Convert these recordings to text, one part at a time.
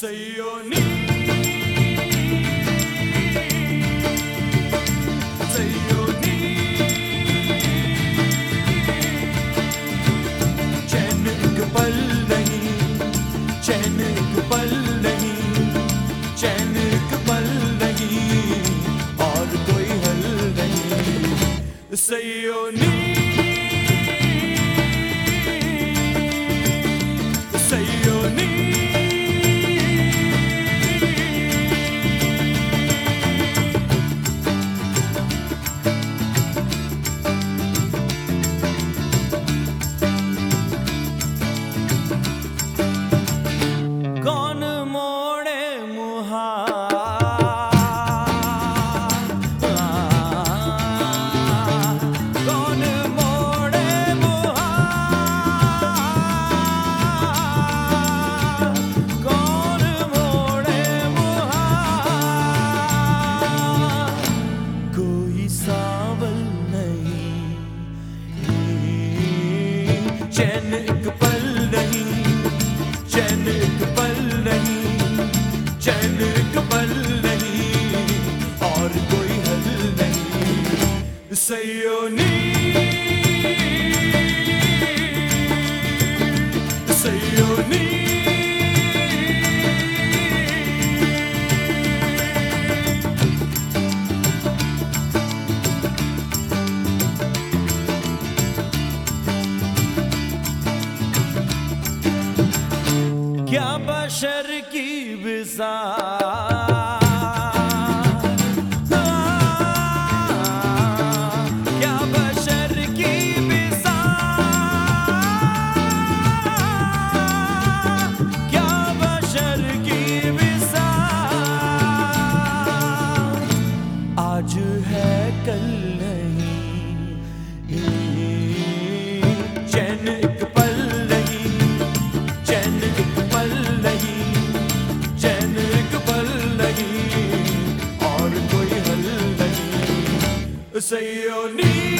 ציוני say your name. क्या बशर की विसा say your need.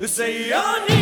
Hüseyin'in